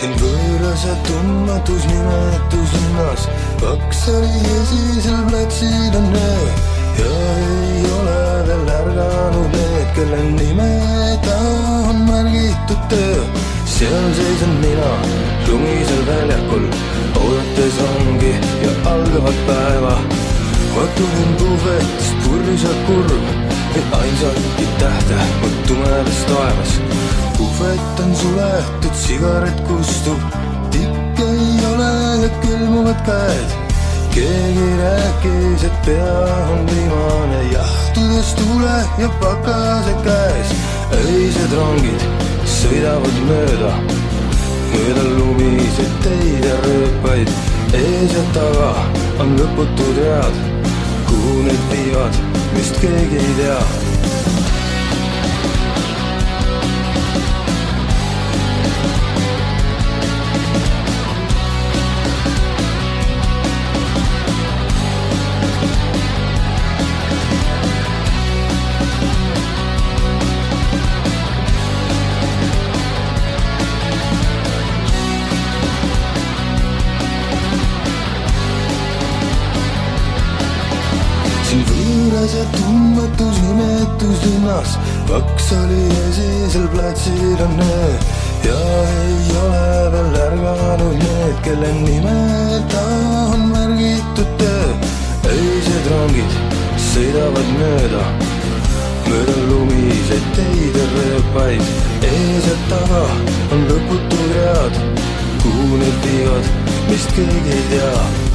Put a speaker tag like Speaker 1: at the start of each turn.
Speaker 1: siin võõras ja tundmatus nimetus linnas. Vaksali esisel platsil on öö ja ei ole veel ärganud need, kelle nimeda on märgitud töö. seal seisan mina lumisel väljakul, oodates ongi ja algavat päeva. ma tunnen puhvetist purjus ja kurb, ei ainsatki tähte mu tumedas taevas puhvet on suletud, sigaret kustub, tikk ei ole ja külmuvad käed. keegi rääkis, et pea on viimane, jahtudes tuule ja pakase käes. öised rongid sõidavad mööda, mööda lumiseid teid ja rööpaid. ees ja taga on lõputud read, kuhu need viivad, vist keegi ei tea võõras ja tundmatus nimetus linnas. paks oli esisel platsil on öö ja ei ole veel ärganud need, kelle nimeda on märgitud töö. öised rongid sõidavad mööda, mööda lumiseid teid ja rööpaid. ees ja taga on lõputud read, kuhu need viivad, vist keegi ei tea